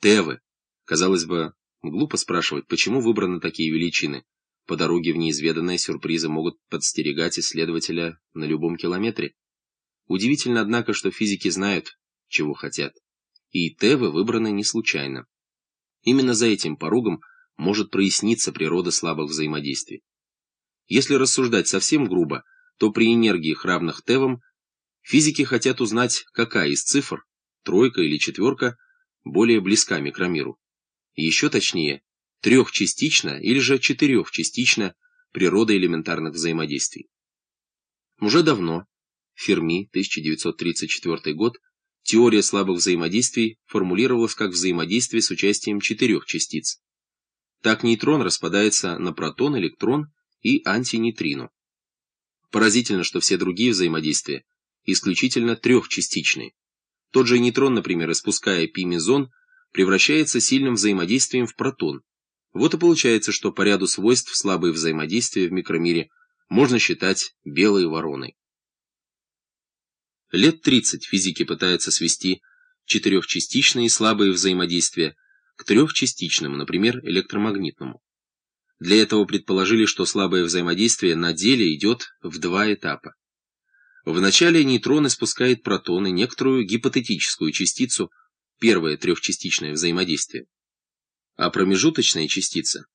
Тевы. Казалось бы, глупо спрашивать, почему выбраны такие величины. По дороге в неизведанное сюрпризы могут подстерегать исследователя на любом километре. Удивительно, однако, что физики знают, чего хотят. И Тевы выбраны не случайно. Именно за этим порогом может проясниться природа слабых взаимодействий. Если рассуждать совсем грубо, то при энергиях, равных Тевам, физики хотят узнать, какая из цифр, тройка или четверка, более близка микромиру. Еще точнее, трехчастично или же четырехчастично природа элементарных взаимодействий. Уже давно, Ферми, 1934 год, теория слабых взаимодействий формулировалась как взаимодействие с участием четырех частиц. Так нейтрон распадается на протон, электрон и антинейтрино. Поразительно, что все другие взаимодействия исключительно трехчастичные. Тот же нейтрон, например, испуская пи-мезон, превращается сильным взаимодействием в протон. Вот и получается, что по ряду свойств слабые взаимодействия в микромире можно считать белой вороной. Лет 30 физики пытаются свести четырехчастичные слабые взаимодействия к трехчастичному, например, электромагнитному. Для этого предположили, что слабое взаимодействие на деле идет в два этапа. Вначале нейтрон испускает протоны, некоторую гипотетическую частицу, первое трехчастичное взаимодействие. А промежуточная частица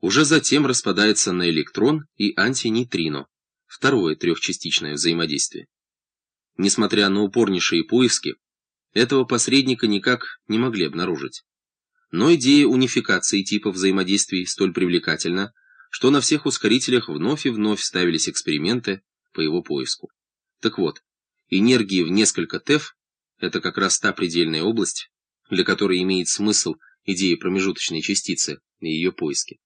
уже затем распадается на электрон и антинейтрино, второе трехчастичное взаимодействие. Несмотря на упорнейшие поиски, этого посредника никак не могли обнаружить. Но идея унификации типов взаимодействий столь привлекательна, что на всех ускорителях вновь и вновь ставились эксперименты по его поиску. Так вот, энергии в несколько ТЭФ – это как раз та предельная область, для которой имеет смысл идея промежуточной частицы и ее поиски.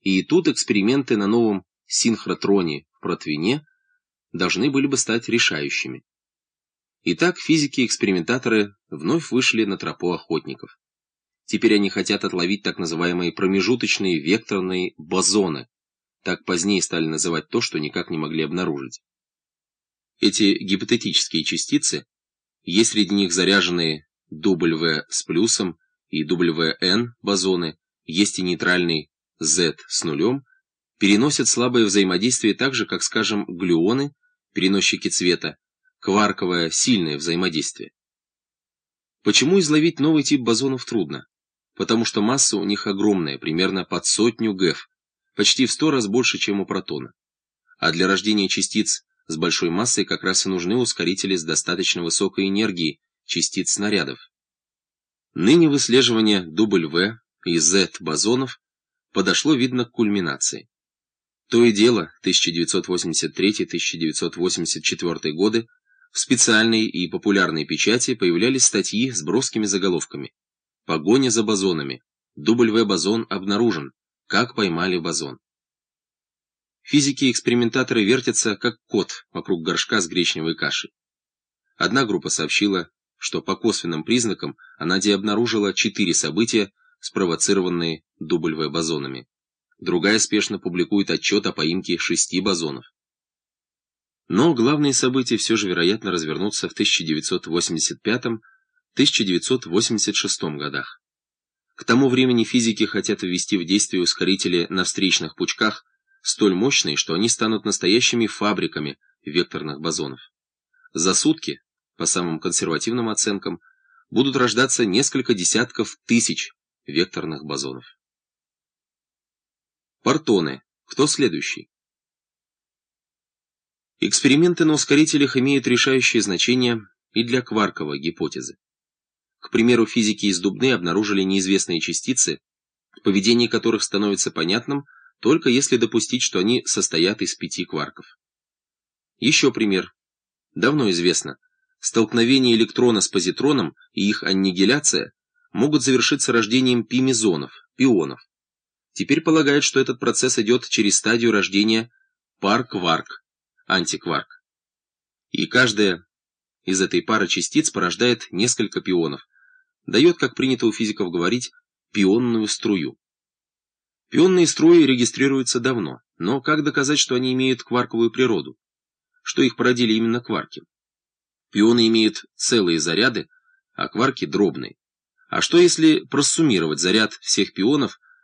И тут эксперименты на новом синхротроне в протвине должны были бы стать решающими. Итак, физики-экспериментаторы вновь вышли на тропу охотников. Теперь они хотят отловить так называемые промежуточные векторные бозоны. Так позднее стали называть то, что никак не могли обнаружить. Эти гипотетические частицы, есть среди них заряженные W с плюсом и WN бозоны, есть и нейтральный Z с нулем, переносят слабое взаимодействие так же, как, скажем, глюоны, переносчики цвета, кварковое сильное взаимодействие. Почему изловить новый тип бозонов трудно? Потому что масса у них огромная, примерно под сотню ГЭФ, почти в сто раз больше, чем у протона. А для рождения частиц с большой массой как раз и нужны ускорители с достаточно высокой энергией частиц снарядов. Ныне выслеживание W и Z бозонов подошло, видно, к кульминации. То и дело, 1983-1984 годы, в специальной и популярной печати появлялись статьи с броскими заголовками. Погоня за бозонами. W-бозон обнаружен. Как поймали бозон. Физики-экспериментаторы вертятся, как кот, вокруг горшка с гречневой кашей. Одна группа сообщила, что по косвенным признакам она обнаружила четыре события, спровоцированные W-бозонами. Другая спешно публикует отчет о поимке шести бозонов. Но главные события все же, вероятно, развернутся в 1985-1986 годах. К тому времени физики хотят ввести в действие ускорители на встречных пучках, столь мощные, что они станут настоящими фабриками векторных бозонов. За сутки, по самым консервативным оценкам, будут рождаться несколько десятков тысяч векторных бозонов. Портоны. Кто следующий? Эксперименты на ускорителях имеют решающее значение и для кварковой гипотезы. К примеру, физики из Дубны обнаружили неизвестные частицы, поведение которых становится понятным только если допустить, что они состоят из пяти кварков. Еще пример. Давно известно, столкновение электрона с позитроном и их аннигиляция могут завершиться рождением пимезонов, пионов. Теперь полагают, что этот процесс идет через стадию рождения пар-кварк, антикварк. И каждая из этой пары частиц порождает несколько пионов, дает, как принято у физиков говорить, пионную струю. Пионные струи регистрируются давно, но как доказать, что они имеют кварковую природу? Что их породили именно кварки? Пионы имеют целые заряды, а кварки дробные. А что если просуммировать заряд всех пионов